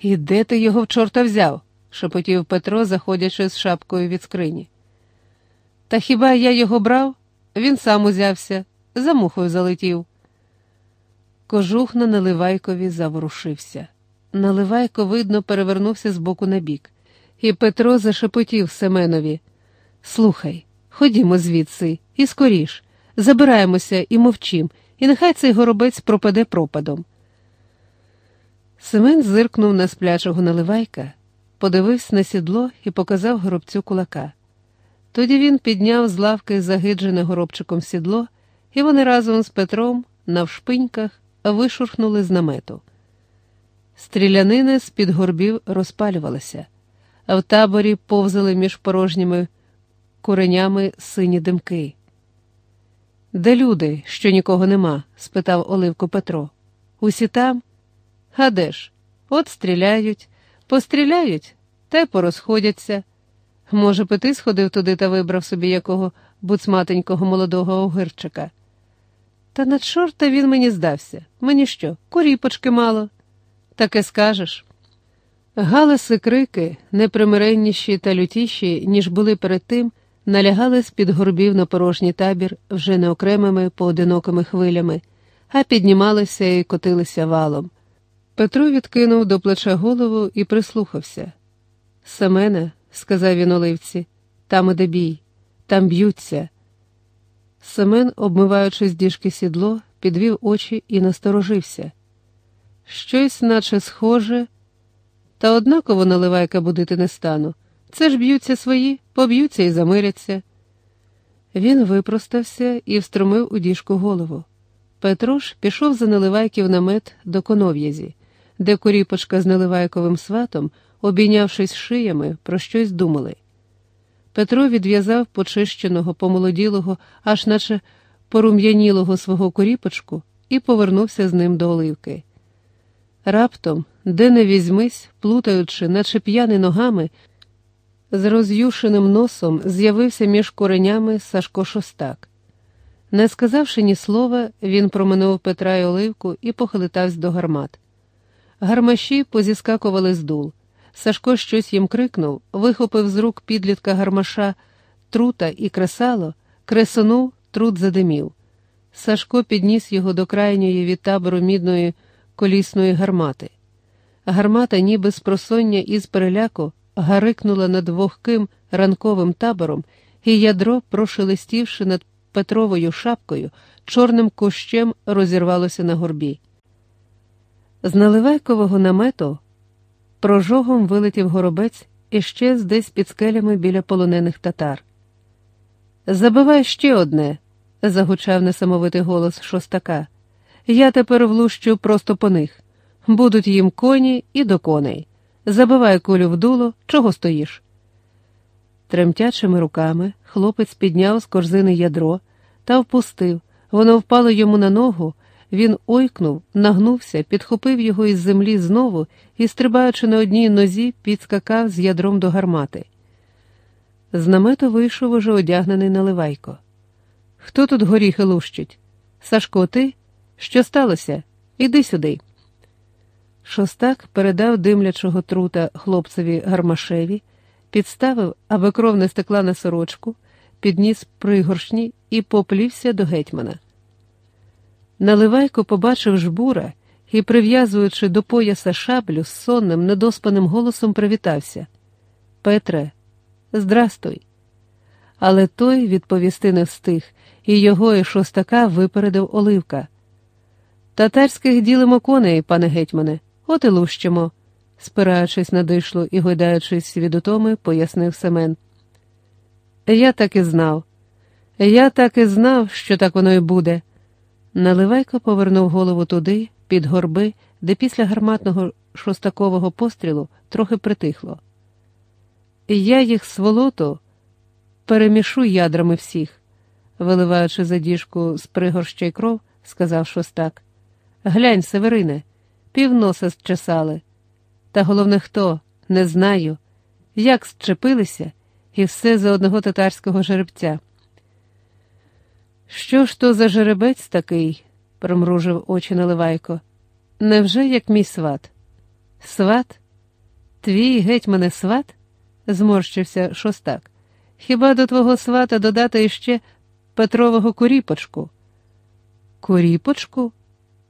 І де ти його в чорта взяв? шепотів Петро, заходячи з шапкою від скрині. Та хіба я його брав? Він сам узявся, за мухою залетів. Кожух на Наливайкові заворушився. Наливайко, видно, перевернувся з боку на бік, і Петро зашепотів Семенові Слухай, ходімо звідси, і скоріш, забираємося і мовчим, і нехай цей горобець пропаде пропадом. Семен зиркнув на сплячого наливайка, подивився на сідло і показав горобцю кулака. Тоді він підняв з лавки загиджене горобчиком сідло, і вони разом з Петром навшпиньках вишурхнули з намету. Стрілянина з під горбів розпалювалася, а в таборі повзали між порожніми куренями сині димки. Де люди, що нікого нема? спитав Оливко Петро. Усі там? А де ж? От стріляють, постріляють та й порозходяться. Може, би ти сходив туди та вибрав собі якого буцматенького молодого огирчика. Та на чорта він мені здався. Мені що, куріпочки мало? Таке скажеш. Галаси крики, непримиренніші та лютіші, ніж були перед тим, налягали з під горбів на порожній табір вже не окремими поодинокими хвилями, а піднімалися і котилися валом. Петро відкинув до плеча голову і прислухався. Семене, сказав він оливці, там іде бій, там б'ються. Семен, обмиваючи з діжки сідло, підвів очі і насторожився. Щось, наче схоже, та однаково наливайка будити не стану. Це ж б'ються свої, поб'ються і замиряться. Він випростався і встромив у діжку голову. Петруш пішов за наливайків намет до конов'язі, де коріпочка з наливайковим сватом, обійнявшись шиями, про щось думали. Петро відв'язав почищеного, помолоділого, аж наче порум'янілого свого коріпочку і повернувся з ним до оливки. Раптом, де не візьмись, плутаючи, наче п'яний ногами, з роз'юшеним носом з'явився між коренями Сашко Шостак. Не сказавши ні слова, він проминув Петра й Оливку і похилитався до гармат. Гармаші позіскакували з дул. Сашко щось їм крикнув, вихопив з рук підлітка гармаша трута і кресало, кресонув, трут задимів. Сашко підніс його до крайньої від табору мідної колісної гармати. Гармата, ніби з просоння із переляку, гарикнула над вогким ранковим табором, і ядро, прошелестівши над Петровою шапкою, чорним кущем розірвалося на горбі. З наливайкового намету прожогом вилетів горобець і щез десь під скелями біля полонених татар. Забивай ще одне, загучав несамовитий голос шостака. Я тепер влущу просто по них. Будуть їм коні і до коней. Забивай кулю в дуло, чого стоїш. Тремтячими руками хлопець підняв з корзини ядро та впустив. Воно впало йому на ногу. Він ойкнув, нагнувся, підхопив його із землі знову і, стрибаючи на одній нозі, підскакав з ядром до гармати. З намету вийшов уже одягнений наливайко. Хто тут горіхи лущить? Сашко, ти? Що сталося? Іди сюди. Шостак передав димлячого трута хлопцеві гармашеві, підставив, аби кров не стекла на сорочку, підніс пригоршні і поплівся до гетьмана. Наливайко побачив жбура і, прив'язуючи до пояса шаблю з сонним, недоспаним голосом, привітався Петре, здрастуй. Але той відповісти не встиг, і його і шостака випередив оливка. Татарських ділимо коней, пане гетьмане, от і лущимо, спираючись на дишло і гойдаючись від утоми, пояснив Семен. Я так і знав. Я так і знав, що так воно й буде. Наливайко повернув голову туди, під горби, де після гарматного шостакового пострілу трохи притихло. Я їх сволоту перемішу ядрами всіх, виливаючи за діжку з пригорща й кров, сказав шостак. Глянь, Северине, півноса зчесали. Та головне хто, не знаю, як зчепилися, і все за одного татарського жеребця. Що ж то за жеребець такий? промружив очі Наливайко. Невже як мій сват? Сват? твій гетьмане сват? зморщився шостак. Хіба до твого свата додати іще Петрового куріпочку? Куріпочку?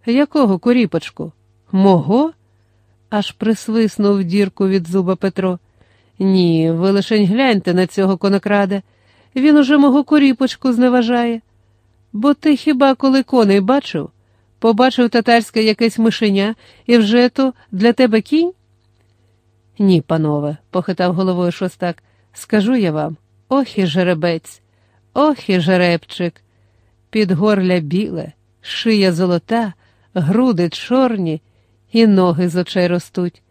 Якого куріпочку? Мого? аж присвиснув дірку від зуба Петро. Ні, ви лишень гляньте на цього конокрада. Він уже мого куріпочку зневажає. Бо ти хіба коли коней бачив? Побачив татарське якесь мишеня і вже то для тебе кінь? Ні, панове, похитав головою шостак, скажу я вам ох і жеребець, ох і жеребчик. Підгорля біле, шия золота, груди чорні, і ноги з очей ростуть,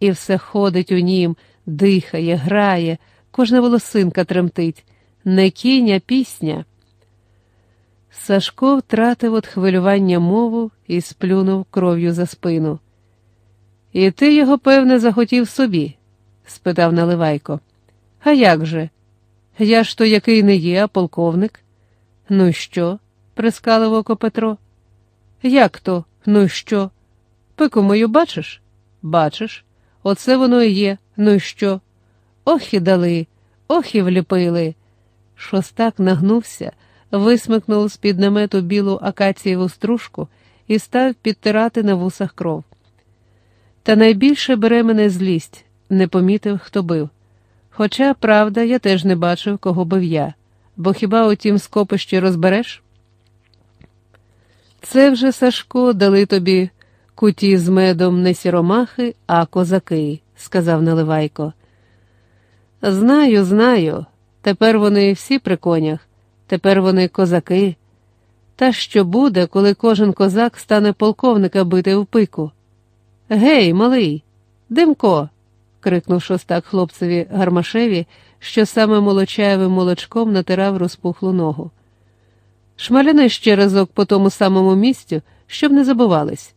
і все ходить у нім, дихає, грає, кожна волосинка тремтить, не кінь, пісня. Сашко втратив от хвилювання мову і сплюнув кров'ю за спину. І ти його, певне, захотів собі? спитав Наливайко. А як же? Я ж то який не є, а полковник. Ну що? прискалив око Петро. Як то, ну що? Пику мою бачиш? Бачиш, оце воно і є, ну і що? Ох і дали, ох і вліпили. Шостак нагнувся, висмикнув з під намету білу акацієву стружку і став підтирати на вусах кров. Та найбільше бере мене злість, не помітив, хто бив. Хоча, правда, я теж не бачив, кого бив я, бо хіба у тім скопищі розбереш? Це вже, Сашко, дали тобі куті з медом не сіромахи, а козаки, сказав Наливайко. Знаю, знаю. Тепер вони всі при конях, тепер вони козаки. Та що буде, коли кожен козак стане полковника бити в пику? Гей, малий, Димко. крикнув шостак хлопцеві Гармашеві, що саме молочаєвим молочком натирав розпухлу ногу. Шмаляни ще разок по тому самому місцю, щоб не забувались.